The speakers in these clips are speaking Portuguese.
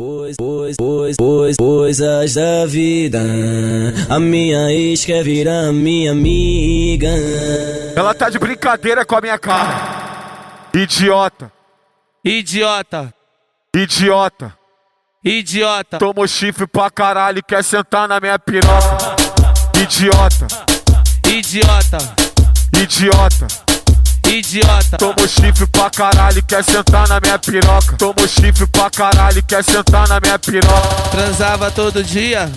Pois, pois, pois, pois, coisas da vida. A minha ex quer virar minha amiga. Ela tá de brincadeira com a minha cara. Idiota, Idiota, idiota. idiota, Tomou chifre pra caralho e quer sentar na minha piroca. Idiota, idiota, idiota. Idiota, Tomou chifre pra caralho quer sentar na minha piroca. Tomou chifre pra caralho quer sentar na minha piroca. transava todo dia.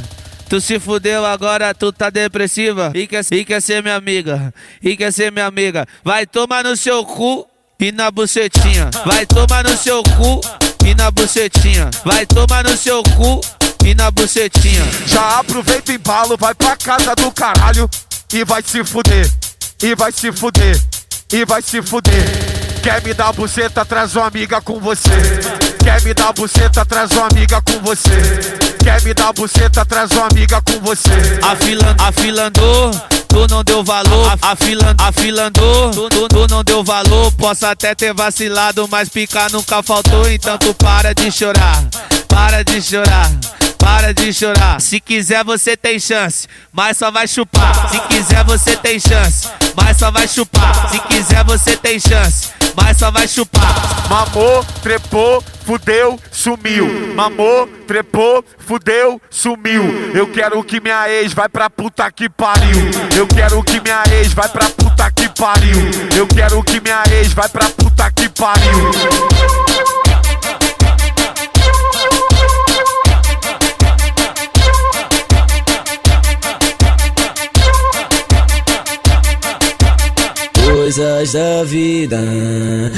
Tu se fudeu agora, tu tá depressiva e quer, e quer ser minha amiga, e quer ser minha amiga. Vai tomar no seu cu e na bucetinha. Vai tomar no seu cu e na bucetinha. Vai tomar no seu cu e na bucetinha. Já aproveita o embalo, vai pra casa do caralho e vai se fuder. E vai se fuder. E vai se fuder. Quer me dar buceta, traz uma amiga com você. Quer me dar buceta, traz uma amiga com você. Quer me dar buceta, traz uma amiga com você. Afilan, afilandou, tu não deu valor. Afilan, afilandou, tu, tu, tu não deu valor. Posso até ter vacilado, mas picar nunca faltou. Então tu para de chorar, para de chorar. Para de chorar. Se quiser, você tem chance, mas só vai chupar. Se quiser, você tem chance, mas só vai chupar. Se quiser, você tem chance, mas só vai chupar. Mamou, trepou, fudeu, sumiu. Mamou, trepou, fudeu, sumiu. Eu quero que minha ex vai pra puta que pariu. Eu quero que minha ex vai pra puta que pariu. Eu quero que minha ex vai pra puta que pariu. Coisas da vida.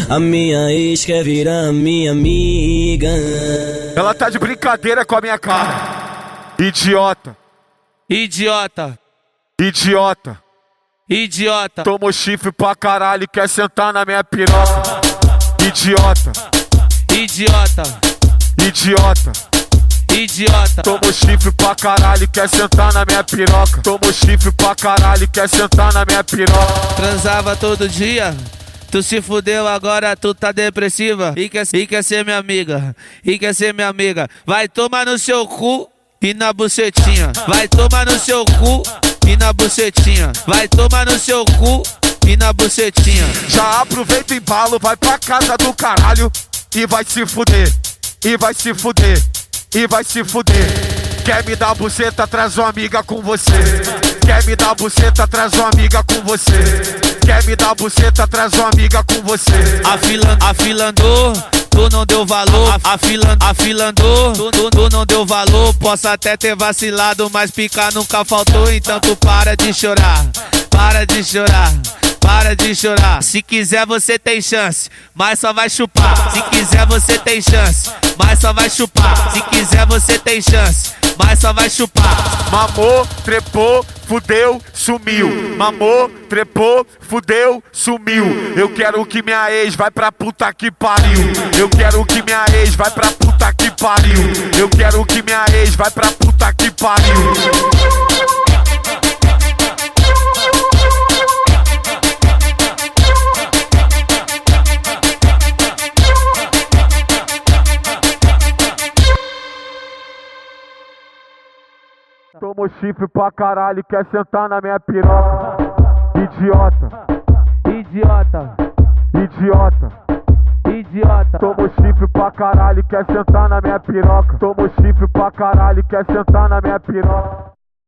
A minha ex quer virar minha amiga. Ela tá de brincadeira com a minha cara. Idiota, Idiota, idiota. idiota, Tomou chifre pra caralho e quer sentar na minha piroca. Idiota, idiota, idiota. Idiota. Tomou chifre pra caralho quer sentar na minha piroca. Tomou chifre pra caralho quer sentar na minha piroca. transava todo dia. Tu se fudeu agora, tu tá depressiva e quer, e quer ser minha amiga, e quer ser minha amiga. Vai tomar no seu cu e na bucetinha. Vai tomar no seu cu e na bucetinha. Vai tomar no seu cu e na bucetinha. Já aproveita o embalo, vai pra casa do caralho e vai se fuder. E vai se fuder. E vai se fuder. Quer me dar buceta, traz uma amiga com você. Quer me dar buceta, traz uma amiga com você. Quer me dar buceta, traz uma amiga com você. Afilan, afilandou, tu não deu valor. Afilan, afilandou, tu, tu, tu não deu valor. Posso até ter vacilado, mas picar nunca faltou. Então tu para de chorar, para de chorar. Para de chorar. Se quiser, você tem chance, mas só vai chupar. Se quiser, você tem chance, mas só vai chupar. Se quiser, você tem chance, mas só vai chupar. Mamou, trepou, fudeu, sumiu. Mamou, trepou, fudeu, sumiu. Eu quero que minha ex vai pra puta que pariu. Eu quero que minha ex vai pra puta que pariu. Eu quero que minha ex vai pra puta que pariu. Tomou chifre pra caralho quer sentar na minha piroca. Idiota, Idiota, idiota. idiota, Tomou chifre pra caralho quer sentar na minha piroca. Tomou chifre pra caralho quer sentar na minha piroca.